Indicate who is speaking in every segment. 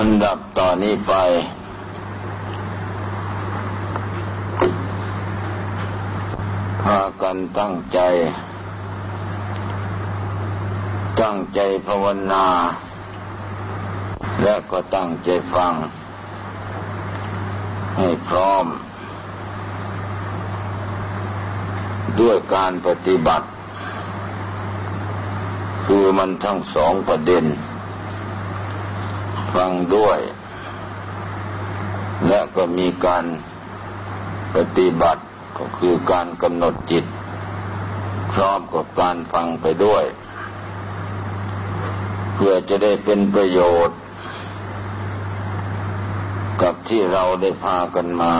Speaker 1: อันดับต่อนนี้ไป พากันตั้งใจ ตั้งใจภาวนา และก็ตั้งใจฟัง ให้พร้อม ด้วยการปฏิบัติ คือมันทั้งสองประเด็น ฟังด้วย และก็มีการปฏิบัติก็คือการกำหนดจิต พร้อมกับการฟังไปด้วย เพื่อจะได้เป็นประโยชน์ กับที่เราได้พากันมา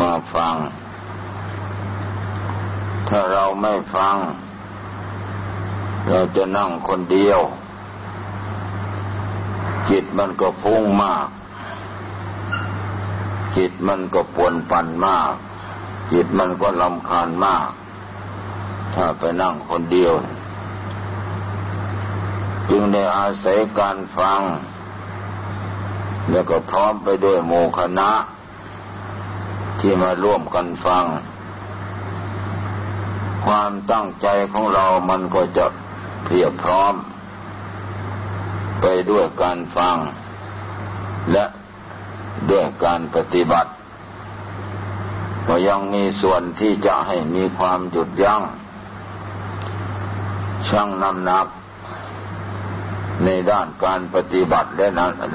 Speaker 1: มาฟัง ถ้าเราไม่ฟัง เราจะนั่งคนเดียว จิตมันก็ฟุ้งมาก จิตมันก็ปวนปั่นมาก จิตมันก็ลำคาญมาก ถ้าไปนั่งคนเดียว จึงได้อาศัยการฟัง แล้วก็พร้อมไปด้วยโมคณะ ที่มาร่วมกันฟัง ความตั้งใจของเรามันก็จะเพียบพร้อม ไปด้วยการฟัง และด้วยการปฏิบัติ ก็ยังมีส่วนที่จะให้มีความหยุดยัง้งชั่งน้ำหนัก ในด้านการปฏิบัติและ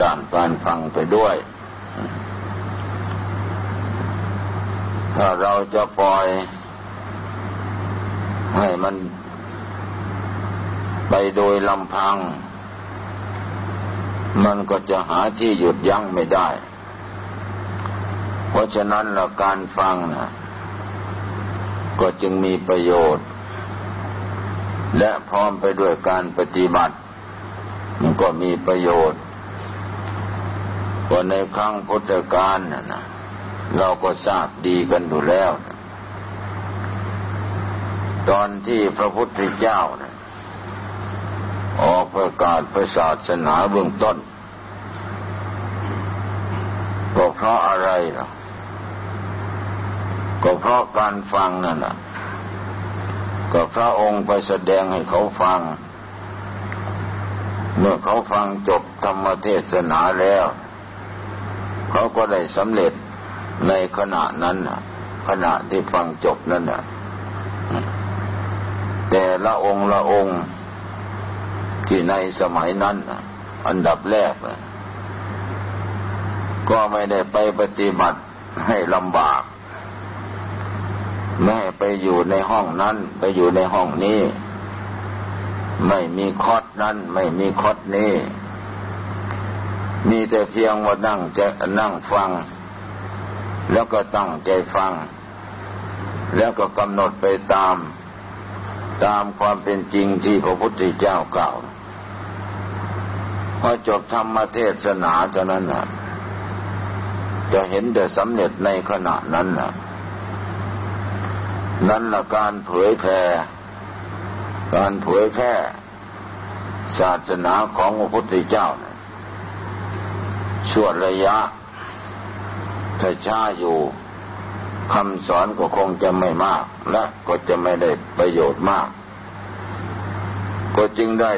Speaker 1: ด้านการฟังไปด้วย ถ้าเราจะปล่อยให้มันไปโดยลำพัง มันก็จะหาที่หยุดยั้งไม่ได้ เพราะฉะนั้นละการฟังนะก็จึงมีประโยชน์ และพร้อมไปด้วยการปฏิบัติ มันก็มีประโยชน์ว่าในครั้งพุทธกาลนะนะเราก็ทราบดีกันอยู่แล้ว ตอนที่พระพุทธเจ้านะ ออกประกาศประศาสนาเบื้องต้นก็เพราะอะไรล่ะ ก็เพราะการฟังนั่นแหละก็พระองค์ไปแสดงให้เขาฟัง เมื่อเขาฟังจบธรรมเทศนาแล้ว เขาก็ได้สำเร็จในขณะนั้นขณะที่ฟังจบนั่นน่ะแต่ละองค์ละองค์ ที่ในสมัยนั้นอันดับแรก ก็ไม่ได้ไปปฏิบัติให้ลำบาก ไม่ไปอยู่ในห้องนั้น ไปอยู่ในห้องนี้ ไม่มีคอดนั้น ไม่มีคอดนี้ มีแต่เพียงว่านั่งจะนั่งฟัง แล้วก็ตั้งใจฟัง แล้วก็กำหนดไปตาม ตามความเป็นจริงที่พระพุทธเจ้ากล่าว พอจบธรรมเทศนาเท่านั้นนะจะเห็นแต่สำเร็จในขณะนั้นนะนั่นละการเผยแผ่การเผยแพร่ศาสนาของพระพุทธเจ้านะช่วระยะถ้าช้าอยู่คำสอนก็คงจะไม่มาก และก็จะไม่ได้ประโยชน์มาก ก็จึงได้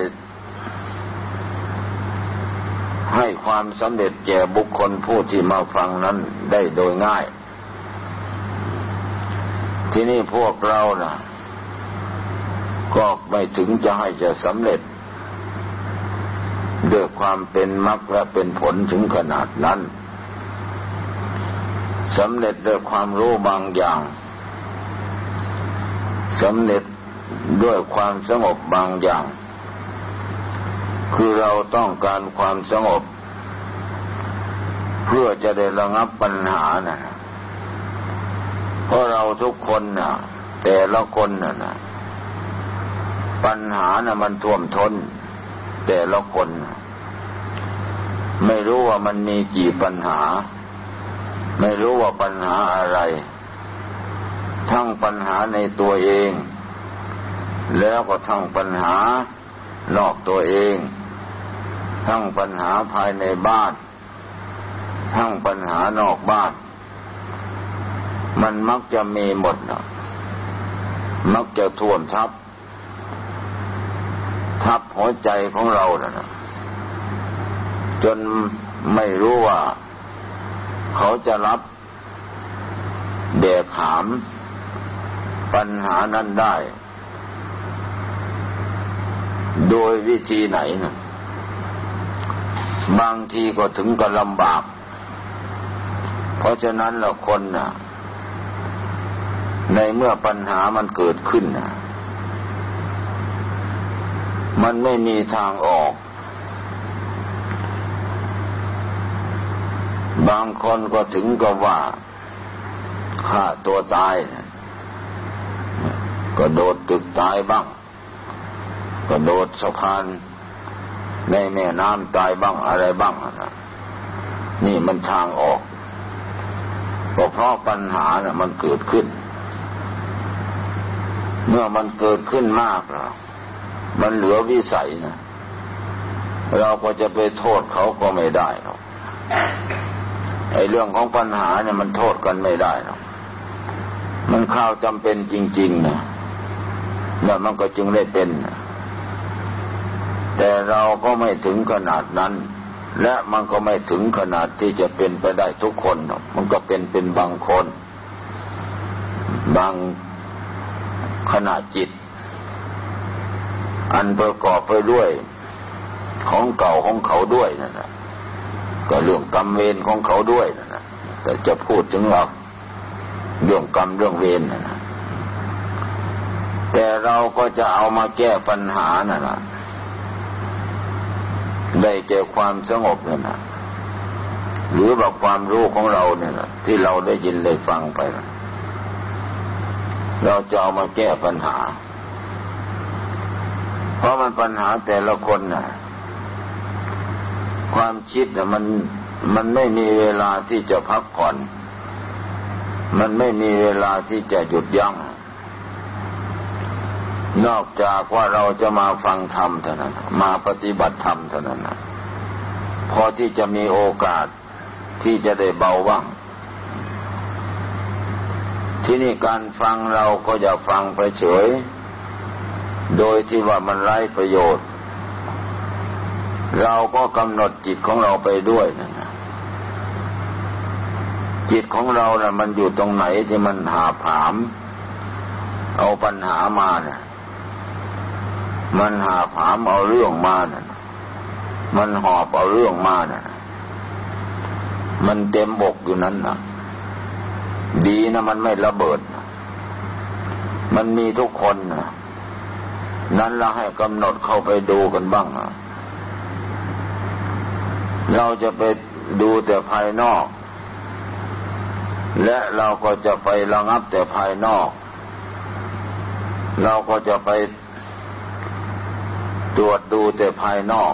Speaker 1: ให้ความสำเร็จแก่บุคคลผู้ที่มาฟังนั้นได้โดยง่าย ที่นี่พวกเรานะก็ไม่ถึงจะให้จะสำเร็จด้วยความเป็นมรรคและเป็นผลถึงขนาดนั้นสำเร็จด้วยความรู้บางอย่างสำเร็จด้วยความสงบบางอย่าง คือเราต้องการความสงบ เพื่อจะได้ระงับปัญหานะ่ะเพราะเราทุกคนนะ่ะแต่ละคนนะ่ะปัญหานะ่ะมันท่วมทน้น แต่ละคนไม่รู้ว่ามันมีกี่ปัญหา ไม่รู้ว่าปัญหาอะไร ทั้งปัญหาในตัวเอง แล้วก็ทั้งปัญหานอกตัวเอง ทั้งปัญหาภายในบ้าน ทั้งปัญหานอกบ้าน มันมักจะมีหมดนะมักจะท่วมทับ ทับหัวใจของเรานะจนไม่รู้ว่า เขาจะรับแบกหาม ปัญหานั้นได้ โดยวิธีไหนนะ บางทีก็ถึงกับลำบาก เพราะฉะนั้นเราคนนะ่ะ ในเมื่อปัญหามันเกิดขึ้นนะมันไม่มีทางออก บางคนก็ถึงกับว่าฆ่าตัวตายนะก็โดดตึกตายบ้างก็โดดสะพาน ในแม่น้ำตายบ้างอะไรบ้างนะนี่มันทางออกก็เพราะปัญหานะ่ะ มันเกิดขึ้น เมื่อมันเกิดขึ้นมากแล้วมันเหลือวิสัยนะเราก็จะไปโทษเขาก็ไม่ได้หรอกไอ้เรื่องของปัญหาเนี่ยมันโทษกันไม่ได้หรอกมันข้าวจำเป็นจริงๆนะแล้วมันก็จึงได้เป็นนะ แต่เราก็ไม่ถึงขนาดนั้น และมันก็ไม่ถึงขนาดที่จะเป็นไปได้ทุกคน มันก็เป็นเป็นบางคน บางขณะจิต อันประกอบไปด้วย ของเก่าของเขาด้วยนั่นแหละก็เรื่องกรรมเวรของเขาด้วยนั่นแหละแต่จะพูดถึงหลักเรื่องกรรมเรื่องเวรนั่นนะแต่เราก็จะเอามาแก้ปัญหานั่นแหละ ได้แก่ความสงบเนี่ยนะหรือว่าความรู้ของเราเนี่ยนะที่เราได้ยินได้ฟังไปนะเราจะเอามาแก้ปัญหา เพราะมันปัญหาแต่ละคนนะ่ะ ความคิดนะมันมันไม่มีเวลาที่จะพักผ่อน มันไม่มีเวลาที่จะหยุดยัง้ง นอกจากว่าเราจะมาฟังธรรมเท่านั้น มาปฏิบัติธรรมเท่านั้นพอที่จะมีโอกาสที่จะได้เบาบ้าง ที่นี่การฟังเราก็อย่าฟังไปเฉย โดยที่ว่ามันไร้ประโยชน์ เราก็กำหนดจิตของเราไปด้วยนะจิตของเรานะ่ะ มันอยู่ตรงไหนที่มันหาผาม เอาปัญหามานะ่ะ มันหาผามเอาเรื่องมานะ่ะ มันหอบเอาเรื่องมานะ่ะ มันเต็มบกอยู่นั้นนะดีนะมันไม่ระเบิด มันมีทุกคนนะนั้นเราให้กำหนดเข้าไปดูกันบ้างนะเราจะไปดูแต่ภายนอก และเราก็จะไประงับแต่ภายนอก เราก็จะไป ตรวจดูแต่ภายนอก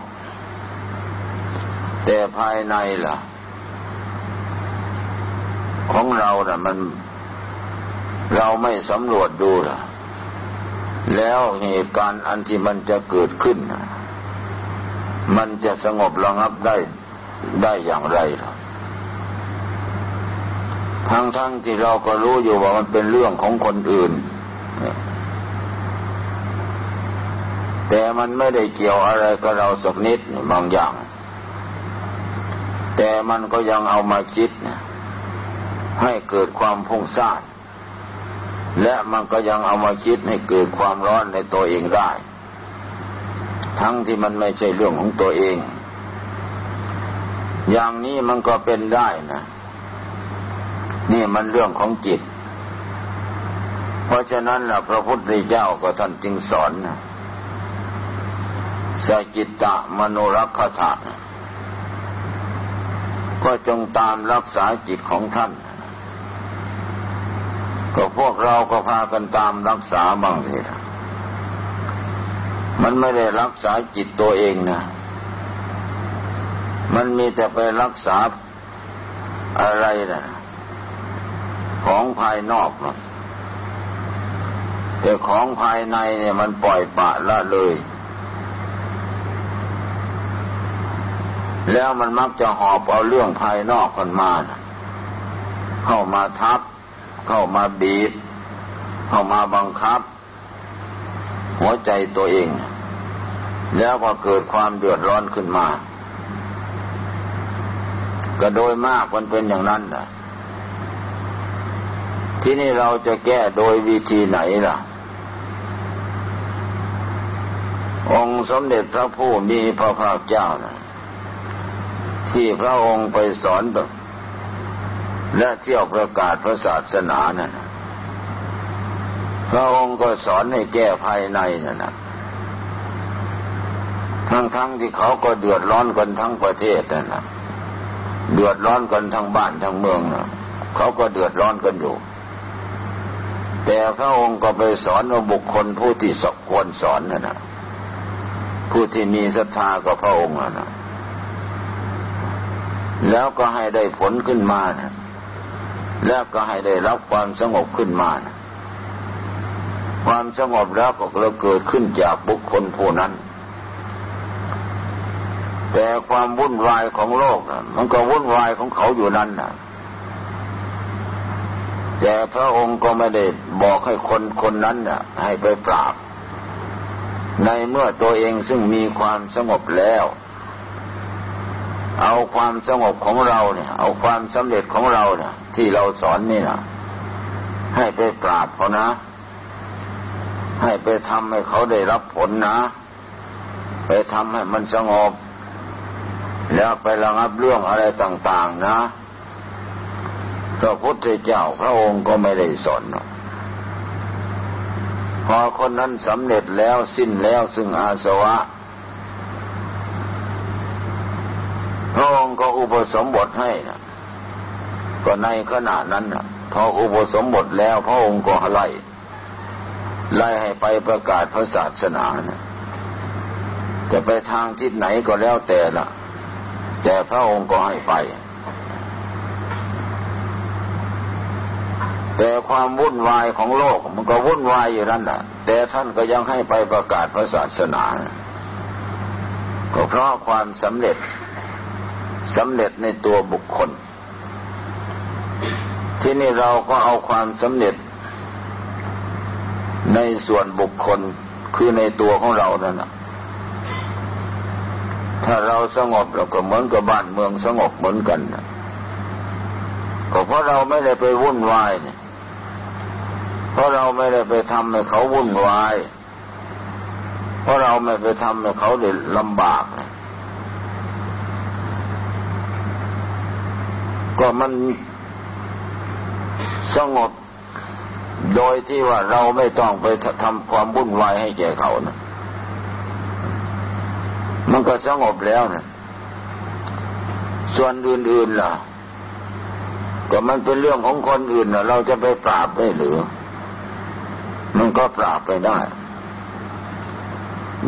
Speaker 1: แต่ภายในล่ะ ของเราน่ะ มัน เราไม่สำรวจดูล่ะ แล้วเหตุการณ์อันที่มันจะเกิดขึ้น มันจะสงบระงับได้ได้อย่างไรล่ะทั้งทั้งที่เราก็รู้อยู่ว่ามันเป็นเรื่องของคนอื่น แต่มันไม่ได้เกี่ยวอะไรกับเราสักนิดบางอย่าง แต่มันก็ยังเอามาคิดให้เกิดความพุ่งซ่านและมันก็ยังเอามาคิดให้เกิดความร้อนในตัวเองได้ ทั้งที่มันไม่ใช่เรื่องของตัวเอง อย่างนี้มันก็เป็นได้นะ นี่มันเรื่องของจิต เพราะฉะนั้นล่ะพระพุทธเจ้าก็ท่านจึงสอนนะ สจิตตะมโนรักขะก็จงตามรักษาจิตของท่าน ก็พวกเราก็พากันตามรักษาบ้างสิมันไม่ได้รักษาจิตตัวเองนะ มันมีแต่ไปรักษาอะไรนะของภายนอกนะแต่ของภายในเนี่ยมันปล่อยปะละเลย แล้วมันมักจะหอบเอาเรื่องภายนอกกันมา เข้ามาทับ เข้ามาบีบ เข้ามาบังคับ หัวใจตัวเอง แล้วก็เกิดความเดือดร้อนขึ้นมา ก็โดยมากมันเป็นอย่างนั้นนะที่นี่เราจะแก้โดยวิธีไหนล่ะ องค์สมเด็จพระผู้มีพระภาคเจ้าน่ะ ที่พระองค์ไปสอนแบบและเที่ยวประกาศพระศาสนานั่นพระองค์ก็สอนให้แก้ภายในนั่นนะทั้งๆทที่เขาก็เดือดร้อนกันทั้งประเทศนั่นนะเดือดร้อนกันทั้งบ้านทั้งเมืองนะเขาก็เดือดร้อนกันอยู่ แต่พระองค์ก็ไปสอนว่าบุคคลผู้ที่สควรสอนนั่นะผู้ที่มีศรัทธากับพระองค์นั่นนะ แล้วก็ให้ได้ผลขึ้นมานะแล้วก็ให้ได้รับความสงบขึ้นมานะความสงบแล้วก็เราเกิดขึ้นจากบุคคลผู้นั้น แต่ความวุ่นวายของโลกนะมันก็วุ่นวายของเขาอยู่นั่นนะแต่พระองค์ก็ไม่ได้บอกให้คนคนนั้นนะให้ไปปราบ ในเมื่อตัวเองซึ่งมีความสงบแล้ว เอาความสงบของเราเนี่ย เอาความสำเร็จของเราเนี่ย ที่เราสอนนี่นะให้ไปปราบเขานะ ให้ไปทำให้เขาได้รับผลนะ ไปทำให้มันสงบ แล้วไประงับเรื่องอะไรต่าง ๆ นะพระพุทธเจ้าพระองค์ก็ไม่ได้สอนพอคนนั้นสำเร็จแล้วสิ้นแล้วซึ่งอาสวะ พระองค์ก็อุปสมบทให้นะก็ในขณะนั้นนะพออุปสมบทแล้วพระองค์ก็ไล่ไล่ให้ไปประกาศพระศาสนานะจะไปทางทิศไหนก็แล้วแต่ละแต่พระองค์ก็ให้ไป แต่ความวุ่นวายของโลกมันก็วุ่นวายอยู่นั่นแหละแต่ท่านก็ยังให้ไปประกาศพระศาสนา ก็เพราะความสำเร็จ สำเร็จในตัวบุคคล ที่นี่เราก็เอาความสำเร็จ ในส่วนบุคคลคือในตัวของเรานั่นแหะถ้าเราสงบเราก็เหมือนกับบ้านเมืองสงบเหมือนกันนะก็เพราะเราไม่ได้ไปวุ่นวายเนี่ยเพราะเราไม่ได้ไปทำให้เขาวุ่นวาย เพราะเราไม่ไปทำให้เขาเดือดลำบากเนี่ย ก็มันสงบโดยที่ว่าเราไม่ต้องไปทำความวุ่นวายให้แก่เขานะมันก็สงบแล้วนะส่วนอื่นๆล่ะ ก็มันเป็นเรื่องของคนอื่นนะเราจะไปปราบได้หรือ มันก็ปราบไปได้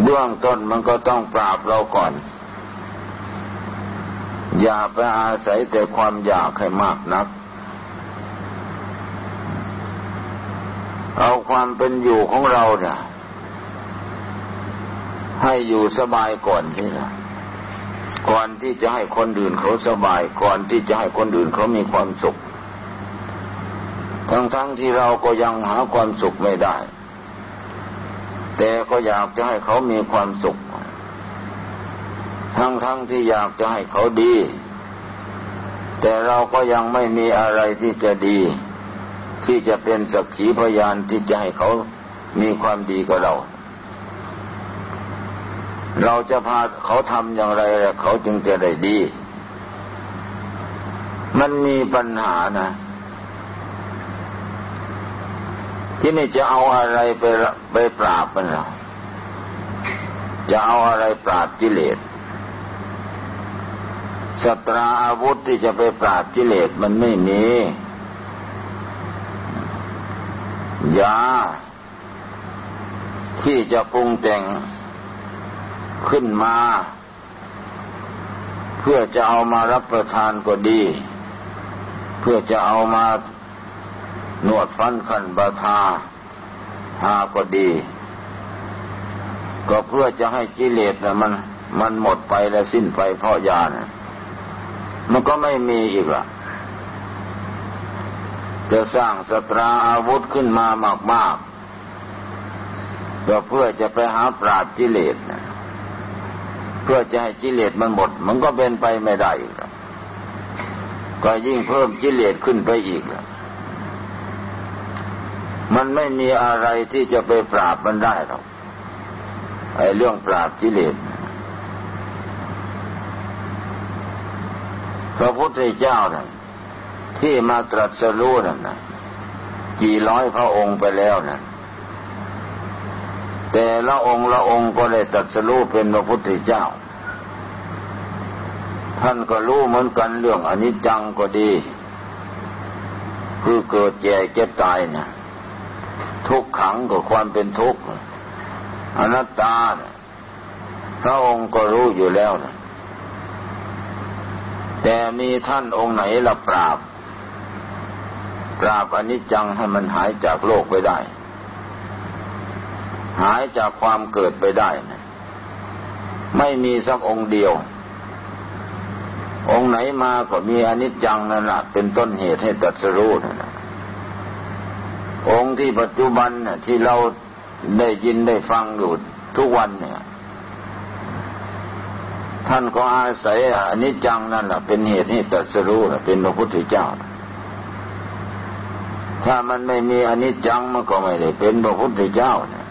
Speaker 1: เบื้องต้นมันก็ต้องปราบเราก่อน อย่าไปอาศัยแต่ความอยากให้มากนัก เอาความเป็นอยู่ของเราเนี่ยให้อยู่สบายก่อนที่นะก่อนที่จะให้คนอื่นเขาสบาย ก่อนที่จะให้คนอื่นเขามีความสุข ทั้งๆทที่เราก็ยังหาความสุขไม่ได้ แต่ก็อยากจะให้เขามีความสุข ทั้งๆทที่อยากจะให้เขาดี แต่เราก็ยังไม่มีอะไรที่จะดี ที่จะเป็นสักขีพยานที่จะให้เขามีความดีกับเรา เราจะพาเขาทำอย่างไรเขาจึงจะได้ดี มันมีปัญหานะที่นี่จะเอาอะไรไปไปปราบมันหรอจะเอาอะไรปราบกิเลส สตราอาวุธที่จะไปปราบกิเลสมันไม่มียาที่จะปรุงแต่งขึ้นมา เพื่อจะเอามารับประทานก็ดี เพื่อจะเอามาหนวดฟันขันบาทาทาก็ดี ก็เพื่อจะให้กิเลสนะมันมันหมดไปแล้วสิ้นไปเพราะยานะ มันก็ไม่มีอีกละจะสร้างสตราอาวุธขึ้นมามากๆก็เพื่อจะไปหาปราบกิเลสนะเพื่อจะให้กิเลสมันหมด มันก็เป็นไปไม่ได้อีกล้วก็ยิ่งเพิ่มกิเลสขึ้นไปอีกล้วมันไม่มีอะไรที่จะไปปราบมันได้หรอกไอ้เรื่องปราบกิเลส พระพุทธเจ้านะ่ะที่มาตรัสรู้นั่นนะกี่ร้อยพระองค์ไปแล้วนะแต่ละองค์ละองค์ก็ได้ตรัสรู้เป็นพระพุทธเจ้า ท่านก็รู้เหมือนกันเรื่องอนิจจังก็ดี คือเกิดแก่เก็บตายนะทุกขังกับความเป็นทุกข์อนัตตาเนี่ยพระองค์ก็รู้อยู่แล้วนะ แต่มีท่านองค์ไหนละปราบ ปราบอนิจจังให้มันหายจากโลกไปได้ หายจากความเกิดไปได้นะไม่มีสักองค์เดียว องค์ไหนมาก็มีอนิจจังนั่นแหละเป็นต้นเหตุให้ตัดสรู้นั่นแหละองค์ที่ปัจจุบันน่ะที่เราได้ยินได้ฟังอยู่ทุกวันเนี่ย ท่านก็อาศัยอนิจจังนั่นแหละเป็นเหตุให้ตัดสรู้เป็นพระพุทธเจ้า ถ้ามันไม่มีอนิจจังมันก็ไม่ได้เป็นพระพุทธเจ้าเนี่ย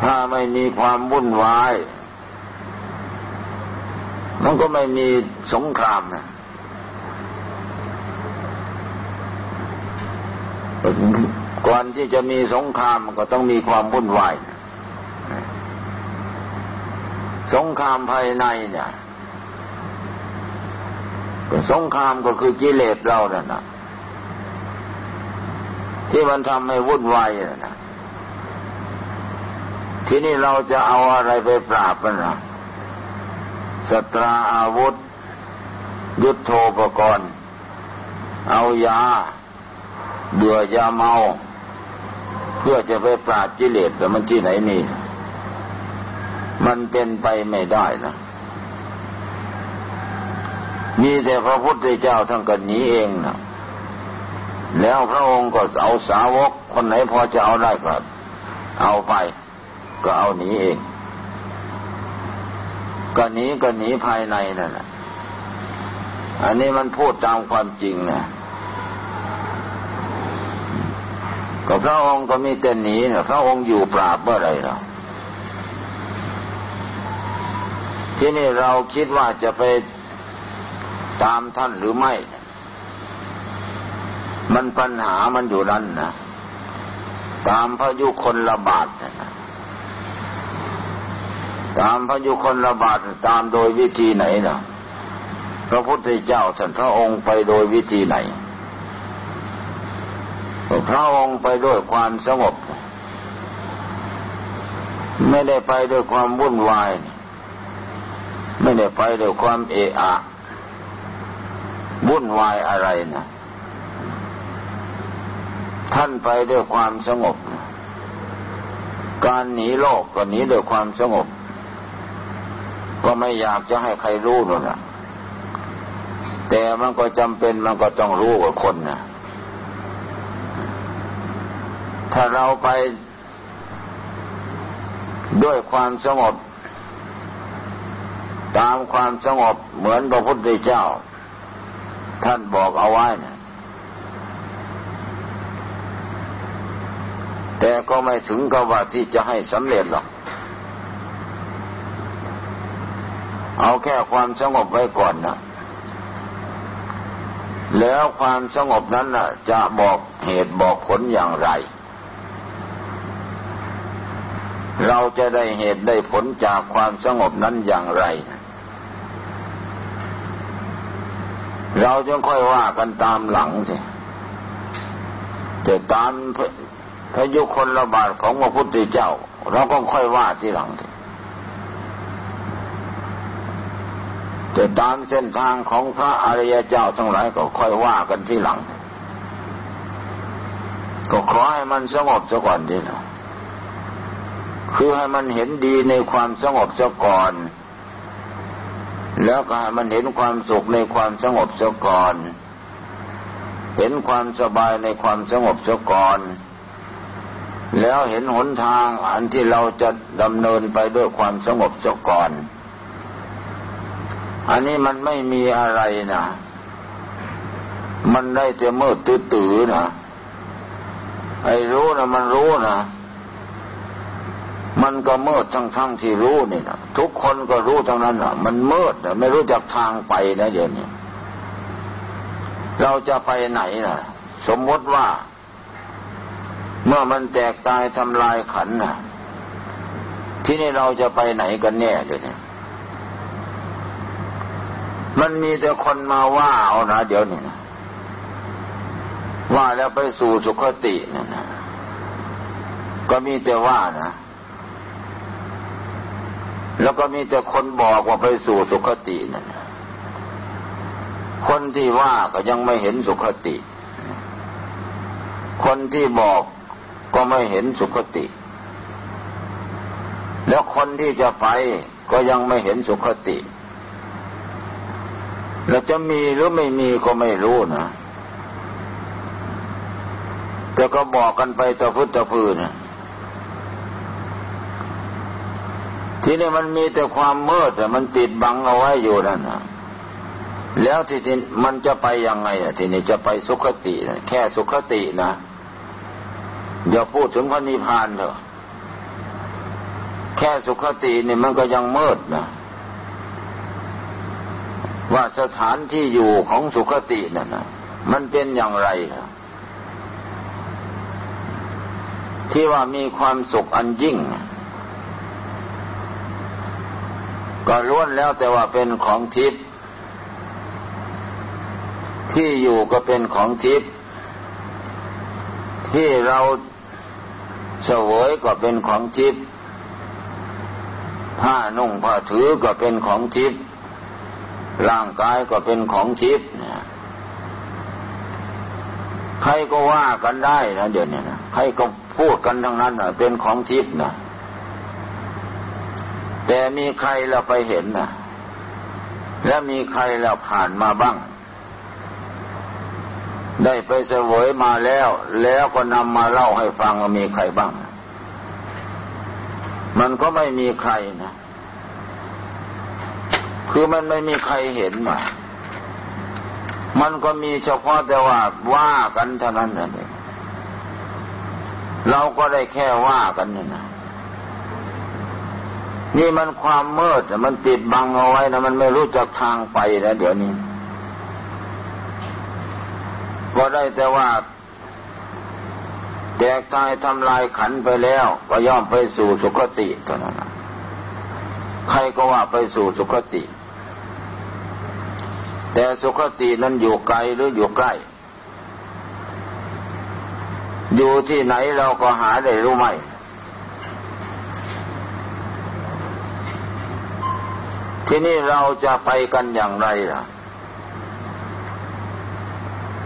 Speaker 1: ถ้าไม่มีความวุ่นวาย มันก็ไม่มีสงครามนะก่อนที่จะมีสงครามมันก็ต้องมีความวุ่นวาย สงครามภายในเนี่ยสงครามก็คือกิเลสเราเนี่ยนะที่มันทำให้วุ่นวายนะทีนี้เราจะเอาอะไรไปปราบมันนะสตราอาวุธ ยุทธโธปกรณ์ เอายา เบื่อยาเมา เพื่อจะไปปราบกิเลสแต่มันที่ไหนมี มันเป็นไปไม่ได้นะมีแต่พระพุทธเจ้าทั้งกันนี้เองนะแล้วพระองค์ก็เอาสาวกคนไหนพอจะเอาได้ก็เอาไป ก็เอาหนีเองก็หนีก็หนีภายในนั่นแหละอันนี้มันพูดตามความจริงนะก็พระองค์ก็มีแต่หนีเนี่ยพระองค์อยู่ปราบเมื่อไรเรา ที่นี่เราคิดว่าจะไปตามท่านหรือไม่ มันปัญหามันอยู่นั้นนะ ตามพระยุคนระบาดนะตามพระยุคนระบาดตามโดยวิธีไหนนะพระพุทธเจ้าท่านพระองค์ไปโดยวิธีไหน พระองค์ไปด้วยความสงบ ไม่ได้ไปด้วยความวุ่นวาย ไม่ได้ไปด้วยความเอะอะวุ่นวายอะไรนะท่านไปด้วยความสงบ การหนีโลกก็หนีด้วยความสงบ ก็ไม่อยากจะให้ใครรู้นั่นะแต่มันก็จำเป็นมันก็ต้องรู้กับคนนะถ้าเราไปด้วยความสงบ ตามความสงบเหมือนพระพุทธเจ้า ท่านบอกเอาไว้นะแต่ก็ไม่ถึงกับว่าที่จะให้สำเร็จหรอก เอาแค่ความสงบไว้ก่อนนะแล้วความสงบนั้นนะจะบอกเหตุบอกผลอย่างไร เราจะได้เหตุได้ผลจากความสงบนั้นอย่างไร เราจะค่อยว่ากันตามหลังสิแต่ตามพยุคนระบาดของพระพุทธเจ้า เราก็ค่อยว่าที่หลังสิแต่ตามเส้นทางของพระอริยเจ้าทั้งหลายก็ค่อยว่ากันที่หลัง ก็ขอให้มันสงบซะก่อนดีนะคือให้มันเห็นดีในความสงบซะก่อน แล้วก็มันเห็นความสุขในความสงบซะก่อน เห็นความสบายในความสงบซะก่อน แล้วเห็นหนทางอันที่เราจะดำเนินไปด้วยความสงบซะก่อน อันนี้มันไม่มีอะไรนะ มันได้แต่มืดตื้อๆนะไอ้รู้นะมันรู้นะ มันก็มืดทั้งทั้งที่รู้นี่นะทุกคนก็รู้ทั้งนั้นนะมันมืดนะไม่รู้จักทางไปนะเดี๋ยวนี้เราจะไปไหนนะสมมติว่า เมื่อมันแตกตายทำลายขันนะที่นี่เราจะไปไหนกันแน่เดี๋ยวนี้มันมีแต่คนมาว่าเอานะเดี๋ยวนี้นะว่าแล้วไปสู่สุคตินั่นนะก็มีแต่ว่านะ แล้วก็มีแต่คนบอกว่าไปสู่สุคตินั่นคนที่ว่าก็ยังไม่เห็นสุคติ คนที่บอกก็ไม่เห็นสุคติ แล้วคนที่จะไปก็ยังไม่เห็นสุคติ แล้วจะมีหรือไม่มีก็ไม่รู้นะแต่ก็บอกกันไปตะพุตตะพืน ทีนี้มันมีแต่ความมืดแต่มันปิดบังเอาไว้อยู่นั่นนะแล้วทีนี้มันจะไปยังไงอะทีนี้จะไปสุขตินะแค่สุขตินะอย่าพูดถึงพระนิพพานเถอะแค่สุขตินี่มันก็ยังมืดนะว่าสถานที่อยู่ของสุขตินั่นนะมันเป็นอย่างไรนะที่ว่ามีความสุขอันยิ่ง ก็ล้วนแล้วแต่ว่าเป็นของทิพย์ที่อยู่ก็เป็นของทิพย์ที่เราเสวยก็เป็นของทิพย์ผ้านุ่งผ้าถือก็เป็นของทิพย์ร่างกายก็เป็นของทิพย์เนี่ยใครก็ว่ากันได้นะเดี๋ยวนี้นะใครก็พูดกันทั้งนั้นนะเป็นของทิพย์นะ แต่มีใครเราไปเห็นนะและมีใครเราผ่านมาบ้าง ได้ไปเสวยมาแล้ว แล้วก็นำมาเล่าให้ฟังว่ามีใครบ้าง มันก็ไม่มีใครนะ คือมันไม่มีใครเห็นมามันก็มีเฉพาะแต่ว่าว่ากันเท่านั้นเองเราก็ได้แค่ว่ากันนี่นะ นี่มันความมืดมันปิดบังเอาไว้นะมันไม่รู้จักทางไปนะเดี๋ยวนี้ ก็ได้แต่ว่า แตกตายทำลายขันไปแล้ว ก็ย่อมไปสู่สุคติเท่านั้นใครก็ว่าไปสู่สุคติ แต่สุคตินั้นอยู่ไกลหรืออยู่ใกล้ อยู่ที่ไหนเราก็หาได้รู้ไหม ที่นี่เราจะไปกันอย่างไรล่ะ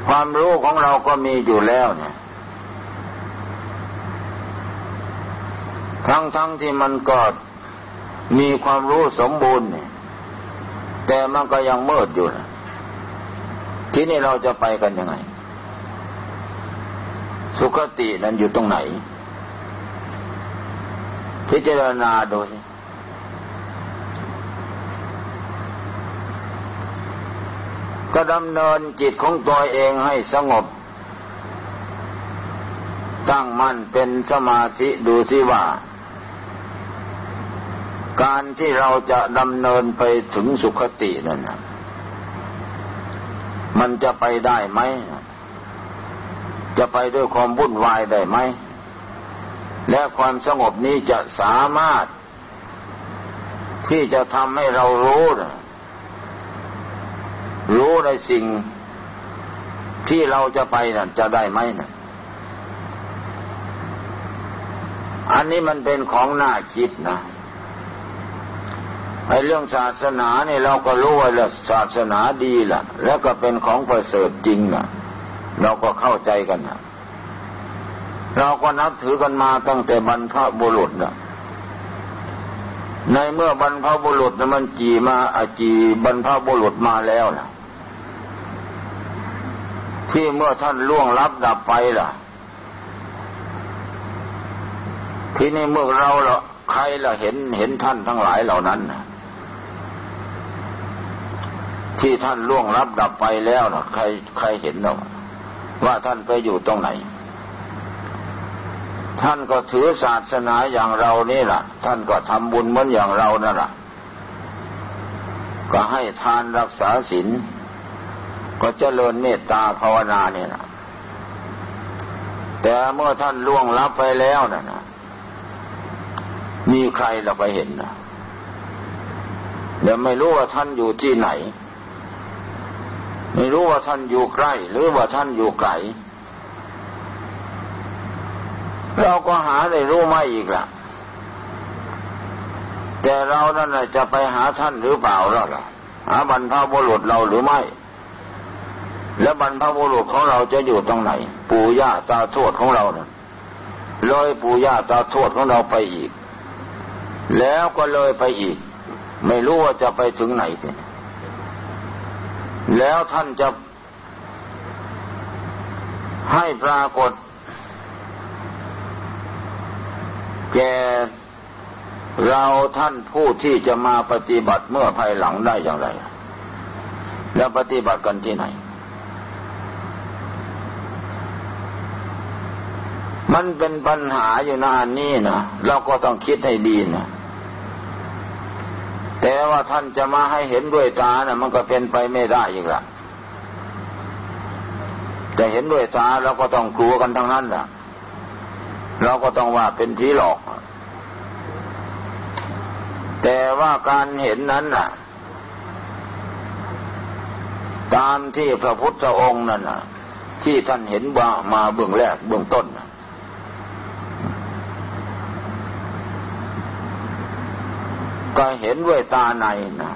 Speaker 1: ความรู้ของเราก็มีอยู่แล้วเนี่ย ทั้งทั้งที่มันก็มีความรู้สมบูรณ์เนี่ยแต่มันก็ยังมืดอยู่นะที่นี่เราจะไปกันยังไง สุคตินั้นอยู่ตรงไหนพิจารณาดูสิ ก็ดำเนินจิตของตัวเองให้สงบ ตั้งมั่นเป็นสมาธิดูสิว่า การที่เราจะดำเนินไปถึงสุคตินั่นนะมันจะไปได้ไหม จะไปด้วยความวุ่นวายได้ไหม และความสงบนี้จะสามารถ ที่จะทำให้เรารู้นะ รู้ในสิ่งที่เราจะไปนะ่ะจะได้ไหมนะอันนี้มันเป็นของน่าคิดนะไอ้เรื่องศาสนาเนี่ยเราก็รู้ว่าศาสนาดีล่ะ แล้วก็เป็นของประเสริฐจริงนะเราก็เข้าใจกันนะเราก็นับถือกันมาตั้งแต่บรรพบุรุษนะในเมื่อบรรพบุรุษนะมันจีมาอาจีบรรพบุรุษมาแล้วนะ ที่เมื่อท่านล่วงลับดับไปล่ะ ที่นี่เมื่อเราละใครละเห็นเห็นท่านทั้งหลายเหล่านั้นที่ท่านล่วงลับดับไปแล้วนะใครใครเห็นเราว่าท่านไปอยู่ตรงไหน ท่านก็ถือศาสนาอย่างเรานี่แหละท่านก็ทำบุญเหมือนอย่างเรานั่นแหละก็ให้ทานรักษาศีล ก็เจริญเมตตาภาวนาเนี่ยนะแต่เมื่อท่านล่วงลับไปแล้วนะนะมีใครเราไปเห็นนะเดี๋ยวไม่รู้ว่าท่านอยู่ที่ไหน ไม่รู้ว่าท่านอยู่ใกล้ หรือว่าท่านอยู่ไกลเราก็หาได้รู้ไม่อีกละแต่เรานั่นจะไปหาท่านหรือเปล่าล่ะหาบรรพบุรุษเราหรือไม่ แล้วบรรพบุรุษของเราจะอยู่ตรงไหน ปู่ย่าตาทวดของเราเนะเลยปู่ย่าตาทวดของเราไปอีก แล้วก็เลยไปอีก ไม่รู้ว่าจะไปถึงไหนทีแล้วท่านจะให้ปรากฏ แก่เราท่านผู้ที่จะมาปฏิบัติเมื่อภายหลังได้อย่างไร แล้วปฏิบัติกันที่ไหน มันเป็นปัญหาอยู่นานนี้นะเราก็ต้องคิดให้ดีนะแต่ว่าท่านจะมาให้เห็นด้วยตานะมันก็เป็นไปไม่ได้อีกละแต่เห็นด้วยตาเราก็ต้องกลัวกันทั้งนั้นแหละเราก็ต้องว่าเป็นผีหลอก แต่ว่าการเห็นนั้นน่ะ ตามที่พระพุทธองค์นั่นน่ะ ที่ท่านเห็นว่ามาเบื้องแรกเบื้องต้นน่ะ ก็เห็นด้วยตาในนะ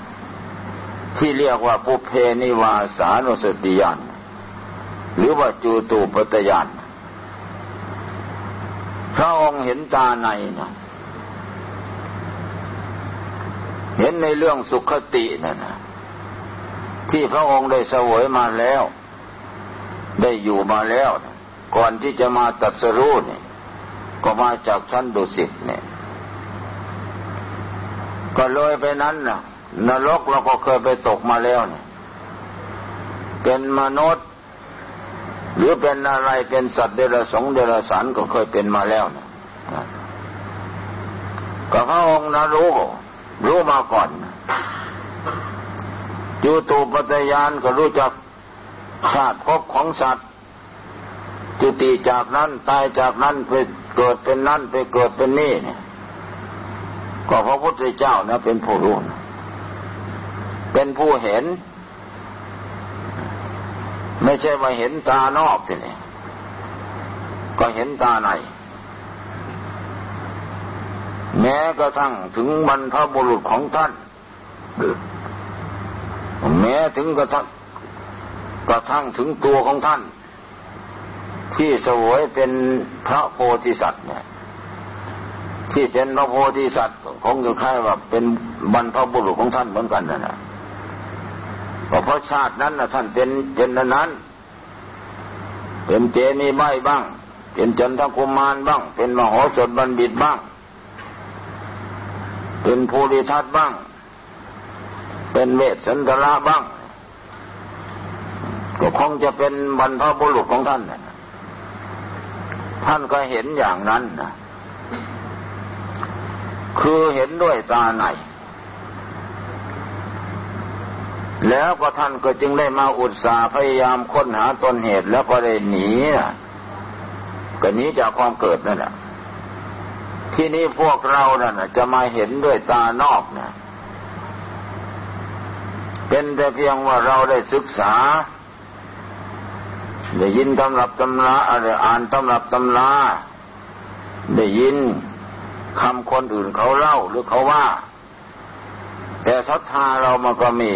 Speaker 1: ที่เรียกว่าปุเพนิวาสานุสติยานหรือว่าจูตูปตยานพระองค์เห็นตาในนะเห็นในเรื่องสุขตินั่นนะที่พระองค์ได้เสวยมาแล้ว ได้อยู่มาแล้ว ก่อนที่จะมาตัดสรู้เนี่ยก็มาจากชั้นดุสิตเนี่ย ก็เลยไปนั้นนะนรกเราก็เคยไปตกมาแล้วเนี่ยเป็นมนุษย์ หรือเป็นอะไรเป็นสัตว์เดรัจฉานเดรัจฉานก็เคยเป็นมาแล้วนะก็พระองค์นะรู้ รู้มาก่อนอยู่ตูปฏิยานก็รู้จักชาติภพของสัตว์ จุติจากนั้นตายจากนั้นไปเกิดเป็นนั้นไปเกิดเป็นนี่เนี่ย ก็พระพุทธเจ้านะเป็นผู้รู้ เป็นผู้เห็น ไม่ใช่มาเห็นตานอกทีนี่ก็เห็นตาใน แม้กระทั่งถึงบรรพบุรุษของท่าน แม้ถึงกระทั่งกระทั่งถึงตัวของท่าน ที่สวยเป็นพระโพธิสัตว์เนี่ย ที่เป็นพระโพธิสัตว์คงจะคล้ายว่าเป็นบรรพบุรุษของท่านเหมือนกันนะนะเพราะชาตินั้นนะท่านเป็นเป็นนั้น เป็นเจนีใบบ้าง เป็นจันทกุมารบ้าง เป็นมโหสถบัณฑิตบ้าง เป็นภูริทัตบ้าง เป็นเวทสันตระบ้าง ก็คงจะเป็นบรรพบุรุษของท่านนะท่านก็เห็นอย่างนั้นนะ คือเห็นด้วยตาในแล้วก็ท่านก็จึงได้มาอุตสาห์พยายามค้นหาต้นเหตุแล้วก็ได้หนีนะก็หนีจากความเกิดนั่นแหละที่นี้พวกเรานั่นจะมาเห็นด้วยตานอกนะเป็นแต่เพียงว่าเราได้ศึกษาได้ยินตำรับตำราอะไรอ่านตำรับตำราได้ยิน คำคนอื่นเขาเล่าหรือเขาว่า แต่ศรัทธาเรามันก็มี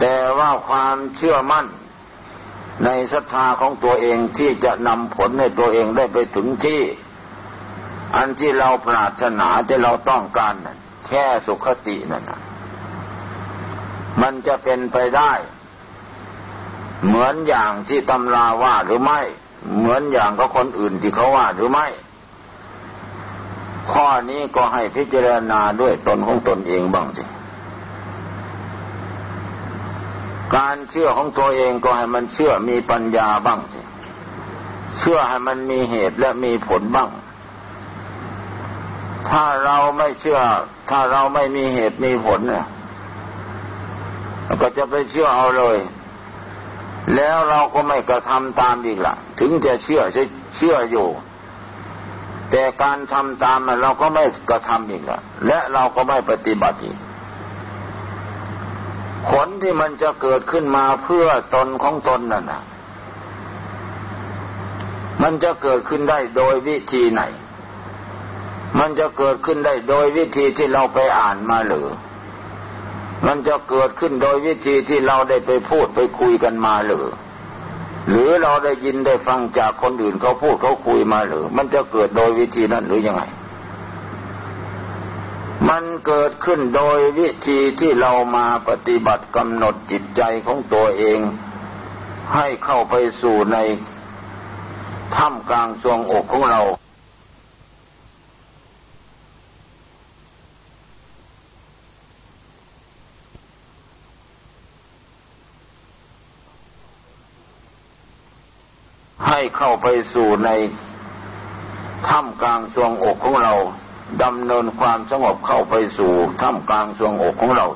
Speaker 1: แต่ว่าความเชื่อมั่น ในศรัทธาของตัวเองที่จะนำผลให้ตัวเองได้ไปถึงที่ อันที่เราปรารถนาที่เราต้องการนั่นแค่สุขตินั่นนะมันจะเป็นไปได้ เหมือนอย่างที่ตำราว่าหรือไม่ เหมือนอย่างกับคนอื่นที่เขาว่าหรือไม่ ข้อนี้ก็ให้พิจารณาด้วยตนของตนเองบ้างสิ การเชื่อของตัวเองก็ให้มันเชื่อมีปัญญาบ้างสิ เชื่อให้มันมีเหตุและมีผลบ้าง ถ้าเราไม่เชื่อ ถ้าเราไม่มีเหตุมีผลเนี่ยก็จะไปเชื่อเอาเลย แล้วเราก็ไม่กระทำตามอีกละถึงจะเชื่อเชื่ออยู่ แต่การทำตามมันเราก็ไม่กระทำอีกละและเราก็ไม่ปฏิบัติอีกผลที่มันจะเกิดขึ้นมาเพื่อตนของตนนั่นนะมันจะเกิดขึ้นได้โดยวิธีไหน มันจะเกิดขึ้นได้โดยวิธีที่เราไปอ่านมาหรือ มันจะเกิดขึ้นโดยวิธีที่เราได้ไปพูดไปคุยกันมาหรือ หรือเราได้ยินได้ฟังจากคนอื่นเขาพูดเขาคุยมาหรือ มันจะเกิดโดยวิธีนั้นหรือยังไง มันเกิดขึ้นโดยวิธีที่เรามาปฏิบัติกำหนดจิตใจของตัวเอง ให้เข้าไปสู่ในถ้ำกลางทรวงอกของเรา ให้เข้าไปสู่ในถ้ำกลางทรวงอกของเราดำเนินความสงบเข้าไปสู่ท่ามกลางสวงอกของเรา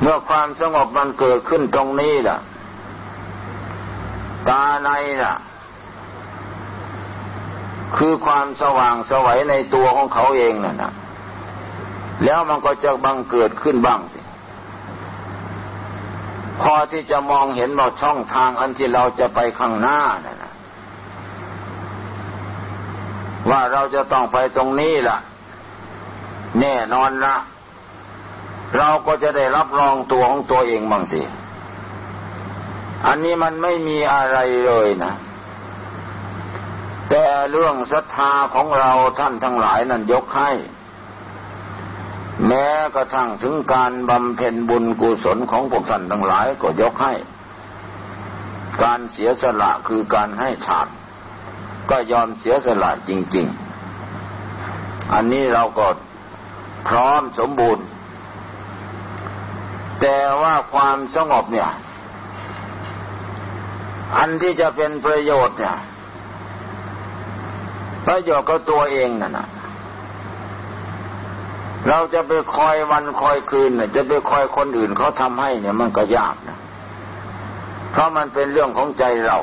Speaker 1: เมื่อความสงบมันเกิดขึ้นตรงนี้ล่ะ ตาในล่ะ คือความสว่างสวัยในตัวของเขาเองน่ะนะแล้วมันก็จะบังเกิดขึ้นบ้างส พอที่จะมองเห็นว่าช่องทางอันที่เราจะไปข้างหน้าน่ะว่าเราจะต้องไปตรงนี้ล่ะ แน่นอนละเราก็จะได้รับรองตัวของตัวเองบ้างสิอันนี้มันไม่มีอะไรเลยนะ แต่เรื่องศรัทธาของเราท่านทั้งหลายนั้นยกให้ แม้กระทั่งถึงการบำเพ็ญบุญกุศลของพวกท่านทั้งหลายก็ยกให้ การเสียสละคือการให้ทานก็ยอมเสียสละจริง ๆ อันนี้เราก็พร้อมสมบูรณ์ แต่ว่าความสงบเนี่ย อันที่จะเป็นประโยชน์เนี่ย ประโยชน์ก็ตัวเองน่ะนะ เราจะไปคอยวันคอยคืนเนี่ยจะไปคอยคนอื่นเขาทำให้เนี่ยมันก็ยากนะเพราะมันเป็นเรื่องของใจเรา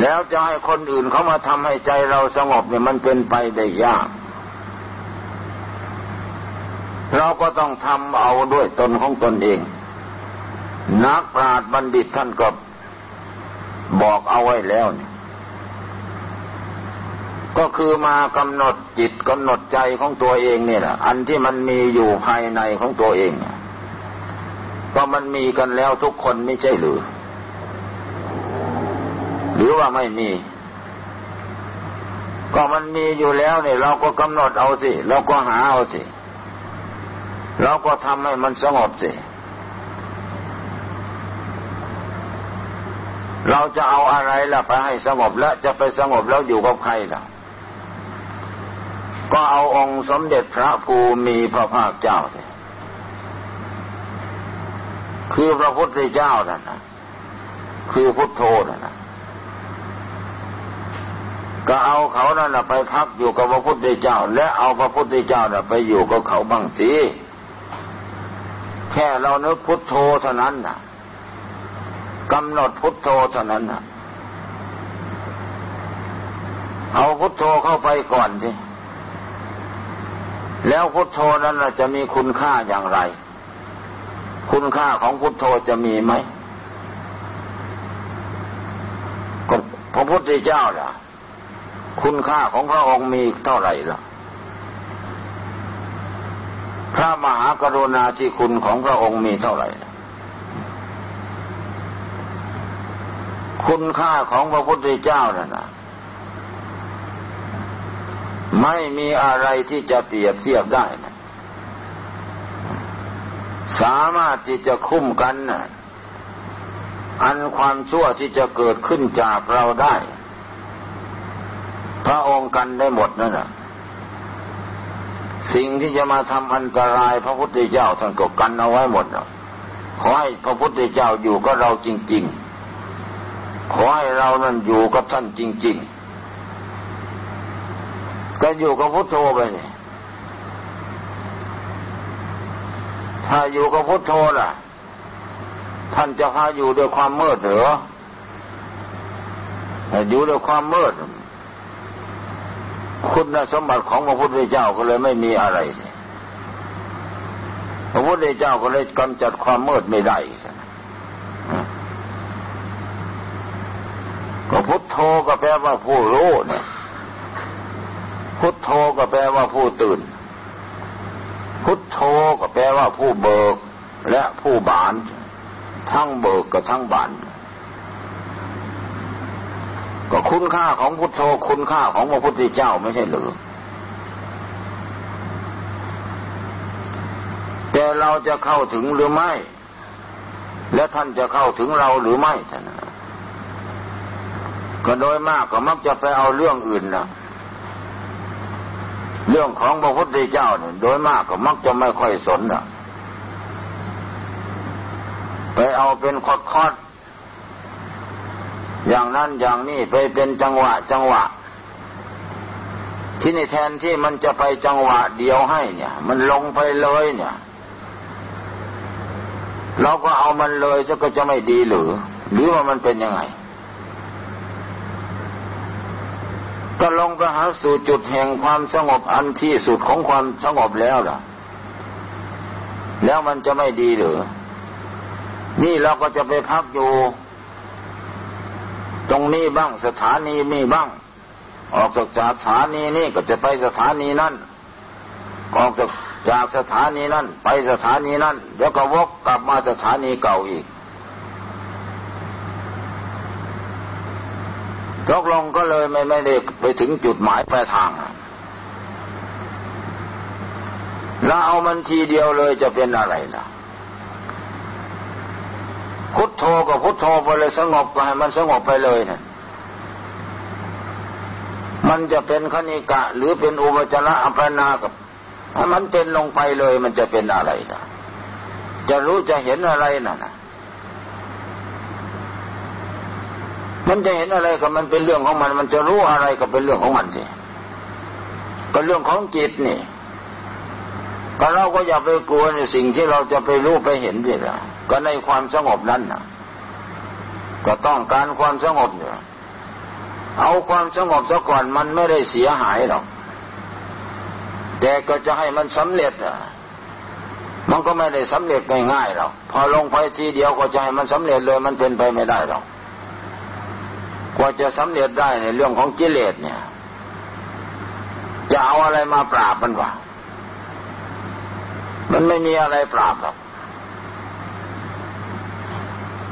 Speaker 1: แล้วจะให้คนอื่นเขามาทำให้ใจเราสงบเนี่ยมันเป็นไปได้ยาก เราก็ต้องทำเอาด้วยตนของตนเอง นักปราชญ์บัณฑิตท่านก็บอกเอาไว้แล้วเนี่ย ก็คือมากำหนดจิตกำหนดใจของตัวเองเนี่ยแหละอันที่มันมีอยู่ภายในของตัวเองก็มันมีกันแล้วทุกคนไม่ใช่หรือ หรือว่าไม่มี ก็มันมีอยู่แล้วเนี่ย เราก็กำหนดเอาสิเราก็หาเอาสิเราก็ทำให้มันสงบสิเราจะเอาอะไรล่ะไปให้สงบแล้วจะไปสงบแล้วอยู่กับใครล่ะ ก็เอาองค์สมเด็จพระภูมิพระภาคเจ้าสิคือพระพุทธเจ้านั่นนะคือพุทโธนั่นนะก็เอาเขานั่นไปพักอยู่กับพระพุทธเจ้า และเอาพระพุทธเจ้าน่ะไปอยู่กับเขาบ้างสิแค่เรานึกพุทโธเท่านั้นนะกำหนดพุทโธเท่านั้นนะเอาพุทโธเข้าไปก่อนสิ แล้วพุทโธนั้นจะมีคุณค่าอย่างไร คุณค่าของพุทโธจะมีไหมพระพุทธเจ้าล่ะ คุณค่าของพระองค์มีเท่าไหร่ล่ะ พระมหากรุณาธิคุณของพระองค์มีเท่าไหร่ คุณค่าของพระพุทธเจ้าน่ะนะ ไม่มีอะไรที่จะเปรียบเทียบได้นะสามารถที่จะคุ้มกันนะอันความชั่วที่จะเกิดขึ้นจากเราได้ พระองค์กันได้หมดนั่นแหะสิ่งที่จะมาทำอันตรายพระพุทธเจ้าท่านก็กันเอาไว้หมดขอให้พระพุทธเจ้าอยู่กับเราจริง ๆ ขอให้เรานั้นอยู่กับท่านจริง ๆ ก็อยู่กับพุทโธไปนี่ถ้าอยู่กับพุทโธล่ะ ท่านจะพาอยู่ด้วยความมืดหรืออยู่ด้วยความมืด คุณสมบัติของพระพุทธเจ้าก็เลยไม่มีอะไร พระพุทธเจ้าก็เลยกำจัดความมืดไม่ได้ก็พุทโธก็แปลว่าผู้รู้เนี่ย พุทโธก็แปลว่าผู้ตื่น พุทโธก็แปลว่าผู้เบิกและผู้บาน ทั้งเบิกกับทั้งบานก็คุณค่าของพุทโธคุณค่าของพระพุทธเจ้าไม่ใช่หรือแต่เราจะเข้าถึงหรือไม่ และท่านจะเข้าถึงเราหรือไม่ท่านก็โดยมากก็มักจะไปเอาเรื่องอื่นนะ เรื่องของพระพุทธเจ้าเนี่ยโดยมากก็มักจะไม่ค่อยสนนะไปเอาเป็นคอดคอดอย่างนั้นอย่างนี้ไปเป็นจังหวะ จังหวะ ที่นี่แทนที่มันจะไปจังหวะเดียวให้เนี่ย มันลงไปเลยเนี่ยเราก็เอามันเลยซะก็จะไม่ดีหรือ หรือว่ามันเป็นยังไง ก็ลงไปหาสู่จุดแห่งความสงบอันที่สุดของความสงบแล้วล่ะ แล้วมันจะไม่ดีหรือ นี่เราก็จะไปพักอยู่ ตรงนี้บ้างสถานีนี้บ้าง ออกจากสถานีนี้ก็จะไปสถานีนั้นออกจากจากสถานีนั้นไปสถานีนั้นแล้วก็วกกลับมาสถานีเก่าอีก ตกลงก็เลยไม่ไม่ได้ไปถึงจุดหมายปลายทางแล้วเอามันทีเดียวเลยจะเป็นอะไรล่ะ พุทโธก็พุทโธไปเลยสงบก็ให้มันสงบไปเลยเนะมันจะเป็นคณิกะ หรือเป็นอุปจาระอัปนากับถ้ามันเป็นลงไปเลยมันจะเป็นอะไรนะจะรู้จะเห็นอะไรน่ะนะ มันจะเห็นอะไรกับมันเป็นเรื่องของมัน มันจะรู้อะไรก็เป็นเรื่องของมันสิก็เรื่องของจิตนี่ก็เราก็อย่าไปกลัวในสิ่งที่เราจะไปรู้ไปเห็นสิละก็ในความสงบนั้นนะก็ต้องการความสงบเนี่ยเอาความสงบซะก่อนมันไม่ได้เสียหายหรอกแต่ก็จะให้มันสำเร็จอะมันก็ไม่ได้สำเร็จง่ายๆหรอกพอลงไปทีเดียวก็จะให้มันสำเร็จเลยมันเป็นไปไม่ได้หรอก กว่าจะสำเร็จได้ในเรื่องของกิเลสเนี่ย จะเอาอะไรมาปราบมันวะมันไม่มีอะไรปราบหรอก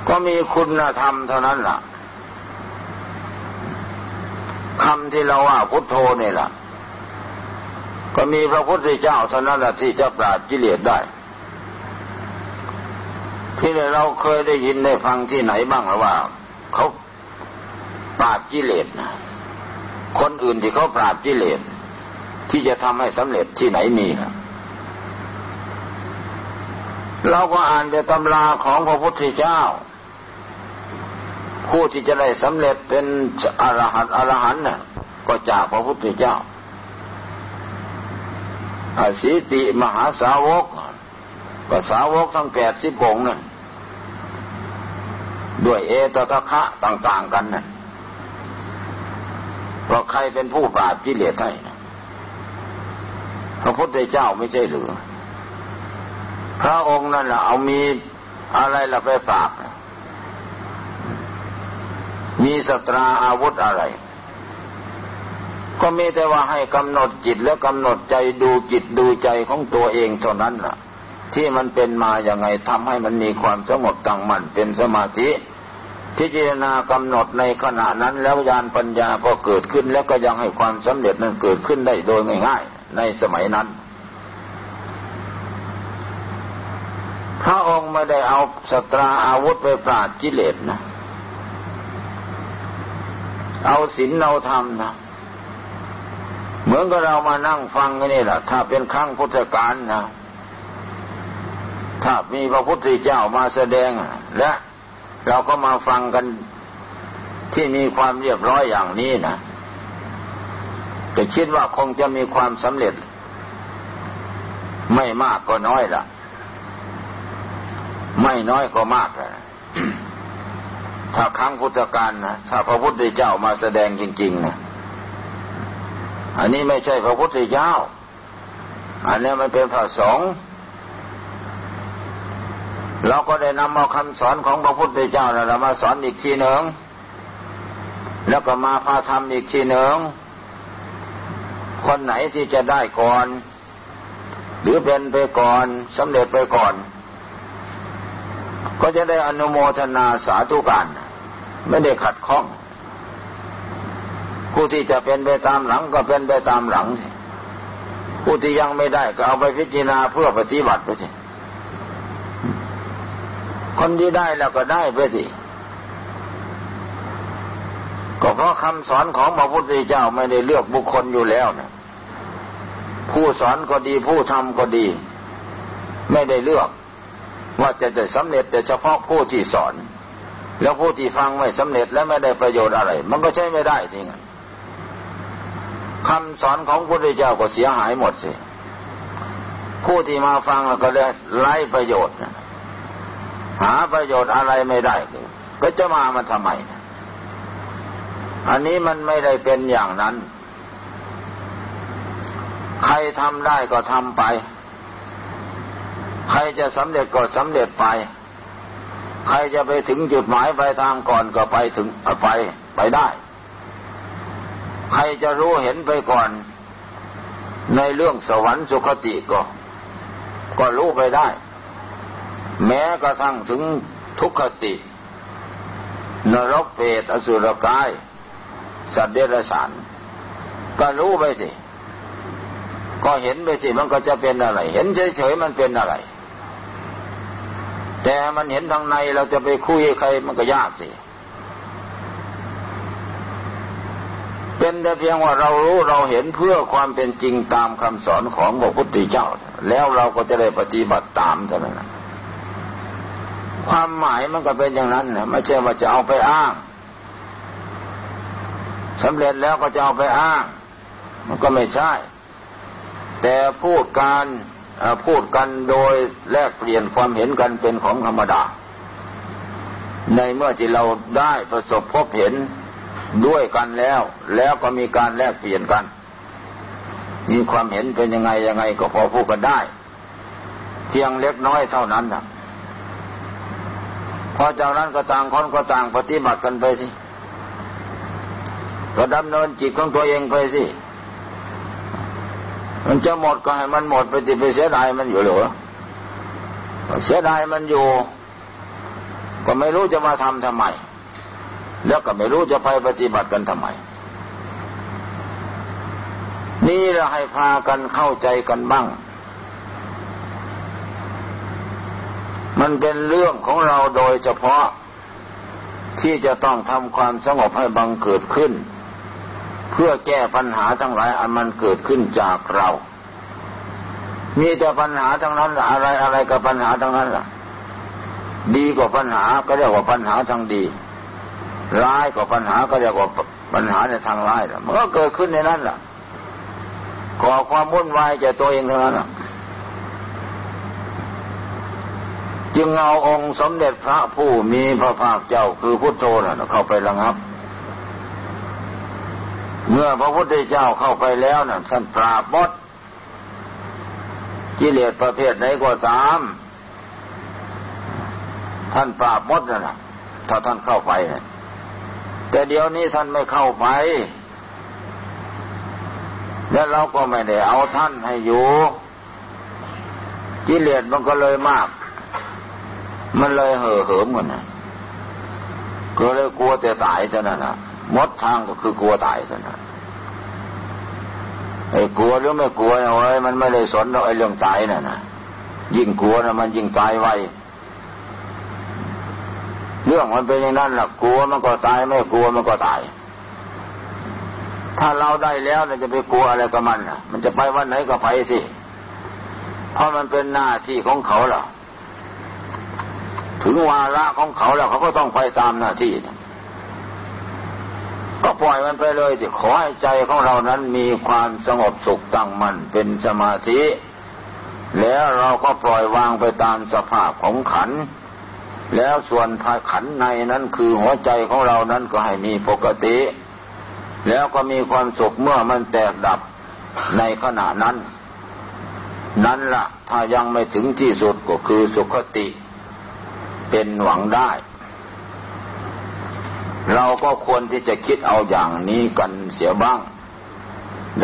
Speaker 1: ก็มีคุณธรรมเท่านั้นล่ะคำที่เราว่าพุทโธนี่แหละก็มีพระพุทธเจ้าเท่านั้นแหละที่จะปราบกิเลสได้ ที่เราเคยได้ยินได้ฟังที่ไหนบ้างหรือว่าเขา ปราบกิเลสนะคนอื่นที่เขาปราบกิเลสที่จะทำให้สำเร็จที่ไหนมีนะเราก็อ่านแต่ตำราของพระพุทธเจ้า ผู้ที่จะได้สำเร็จเป็นอรหันต์อรหันต์น่ะ ก็จากพระพุทธเจ้าอาสิติมหาสาวกก็สาวกทั้งแปดสิบองค์นั่นด้วยเอตตะคะต่าง ๆ กันนั่น เพราะใครเป็นผู้ปราบกิเลสให้พระพุทธเจ้าไม่ใช่หรือ พระองค์นั่นแหละเอามีอะไรละไปปราบ มีสตราอาวุธอะไร ก็มีแต่ว่าให้กำหนดจิตและกำหนดใจดูจิตดูใจของตัวเองเท่านั้นล่ะ ที่มันเป็นมาอย่างไงทำให้มันมีความสงบตั้งมั่นเป็นสมาธิ พิจารณากำหนดในขณะนั้นแล้วญาณปัญญาก็เกิดขึ้น แล้วก็ยังให้ความสำเร็จนั้นเกิดขึ้นได้โดยง่าย ๆ ในสมัยนั้น พระองค์ไม่ได้เอาสตราอาวุธไปปราดกิเลสนะ เอาศีลเอาธรรมนะเหมือนกับเรามานั่งฟังนนี่แหละถ้าเป็นครั้งพุทธกาลนะถ้ามีพระพุทธเจ้ามาแสดงและ เราก็มาฟังกันที่มีความเรียบร้อยอย่างนี้นะแต่คิดว่าคงจะมีความสำเร็จ ไม่มากก็น้อยละไม่น้อยก็มากละถ้าครั้งพุทธกาลนะถ้าพระพุทธเจ้ามาแสดงจริงๆนะอันนี้ไม่ใช่พระพุทธเจ้า อันนี้มันเป็นพระสงฆ์ เราก็ได้นำเอาคำสอนของพระพุทธเจ้าเรามาสอนอีกทีหนึ่งแล้วก็มาพาทำอีกทีหนึ่งคนไหนที่จะได้ก่อน หรือเป็นไปก่อนสำเร็จไปก่อน ก็จะได้อนุโมทนาสาธุการ ไม่ได้ขัดข้อง ผู้ที่จะเป็นไปตามหลังก็เป็นไปตามหลัง ผู้ที่ยังไม่ได้ก็เอาไปพิจารณาเพื่อปฏิบัติไปสิ คนที่ได้แล้วก็ได้ไปสิก็เพราะคำสอนของพระพุทธเจ้าไม่ได้เลือกบุคคลอยู่แล้วนะผู้สอนก็ดีผู้ทำก็ดี ไม่ได้เลือก ว่าจะจะสำเร็จแต่เฉพาะผู้ที่สอน แล้วผู้ที่ฟังไม่สำเร็จและไม่ได้ประโยชน์อะไร มันก็ใช้ไม่ได้จริงคำสอนของพระพุทธเจ้าก็เสียหายหมดสิผู้ที่มาฟังก็ได้ไร้ประโยชน์นะ หาประโยชน์อะไรไม่ได้ ก็จะมามันทำไม อันนี้มันไม่ได้เป็นอย่างนั้น ใครทำได้ก็ทำไป ใครจะสำเร็จก็สำเร็จไป ใครจะไปถึงจุดหมายปลายทางก่อนก็ไปถึงไปไปได้ ใครจะรู้เห็นไปก่อน ในเรื่องสวรรค์สุคติก็ ก็รู้ไปได้ แม้กระทั่งถึงทุกขติ นรกเปรตอสุรกาย สัตว์เดรัจฉานก็รู้ไปสิ ก็เห็นไปสิมันก็จะเป็นอะไร เห็นเฉยๆมันเป็นอะไร แต่มันเห็นทางในเราจะไปคุยใครมันก็ยากสิเป็นแต่เพียงว่าเรารู้เราเห็นเพื่อความเป็นจริงตามคำสอนของพระพุทธเจ้า แล้วเราก็จะได้ปฏิบัติตามเท่านั้น ความหมายมันก็เป็นอย่างนั้นนะไม่ใช่ว่าจะเอาไปอ้างสำเร็จแล้วก็จะเอาไปอ้าง มันก็ไม่ใช่ แต่พูดการพูดกันโดยแลกเปลี่ยนความเห็นกันเป็นของธรรมดา ในเมื่อที่เราได้ประสบพบเห็นด้วยกันแล้ว แล้วก็มีการแลกเปลี่ยนกัน มีความเห็นเป็นยังไงยังไงก็พอพูดกันได้ เพียงเล็กน้อยเท่านั้นนะ พอจากนั้นก็ต่างคนก็ต่างปฏิบัติกันไปสิ ก็ดำเนินจิตของตัวเองไปสิ มันจะหมดก็ให้มันหมดไปติไปเสียดายมันอยู่หรือเสียดายมันอยู่ ก็ไม่รู้จะมาทำทำไม แล้วก็ไม่รู้จะไปปฏิบัติกันทำไม นี่เราให้พากันเข้าใจกันบ้าง มันเป็นเรื่องของเราโดยเฉพาะที่จะต้องทำความสงบให้บังเกิดขึ้น เพื่อแก้ปัญหาทั้งหลายอันมันเกิดขึ้นจากเรา มีแต่ปัญหาทั้งนั้นอะไรอะไรกับปัญหาทั้งนั้นล่ะ ดีกว่าปัญหาก็เรียกว่าปัญหาทางดี ร้ายกว่าปัญหาก็เรียกว่าปัญหาในทางร้ายมันก็เกิดขึ้นในนั้นล่ะก่อความวุ่นวายแก่ตัวเองเท่านั้นล่ะ จึงเอาองค์สมเด็จพระผู้มีพระภาคเจ้าคือพุทโธน่ะเข้าไประงับ เมื่อพระพุทธเจ้าเข้าไปแล้วน่ะท่านปราบมดกิเลสประเภทไหนก็ตาม ท่านปราบมดน่ะ ถ้าท่านเข้าไปเนี่ยแต่เดี๋ยวนี้ท่านไม่เข้าไป แล้วเราก็ไม่ได้เอาท่านให้อยู่กิเลสมันก็เลยมาก มันเลยเห่อเหิมกันนะก็เลยกลัวแต่ตายเท่านั้นนะมดทางก็คือกลัวตายเท่านั้นไอ้กลัวหรือไม่กลัวนะเว้ยมันไม่ได้สนเราไอ้เรื่องตายน่ะนะยิ่งกลัวนะมันยิ่งตายไวเรื่องมันเป็นอย่างนั้นล่ะกลัวมันก็ตายไม่กลัวมันก็ตาย ถ้าเราได้แล้วเราจะไปกลัวอะไรกับมันอะ มันจะไปวันไหนก็ไปสิเพราะมันเป็นหน้าที่ของเขาล่ะ ถึงวาระของเขาแล้วเขาก็ต้องไปตามหน้าที่ ก็ปล่อยมันไปเลยที่ขอให้ใจของเรานั้นมีความสงบสุขตั้งมั่นเป็นสมาธิ แล้วเราก็ปล่อยวางไปตามสภาพของขัน แล้วส่วนภายขันในนั้นคือหัวใจของเรานั้นก็ให้มีปกติ แล้วก็มีความสุขเมื่อมันแตกดับในขณะนั้น นั้นละ่ะ ถ้ายังไม่ถึงที่สุดก็คือสุขติ เป็นหวังได้ เราก็ควรที่จะคิดเอาอย่างนี้กันเสียบ้าง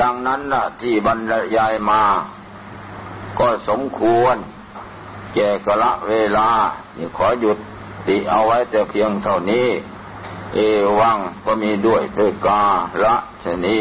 Speaker 1: ดังนั้นนะที่บรรยายมา ก็สมควร แก่กละเวลาขอหยุดติเอาไว้แต่เพียงเท่านี้ เอวังก็มีด้วยด้วยกาละชนี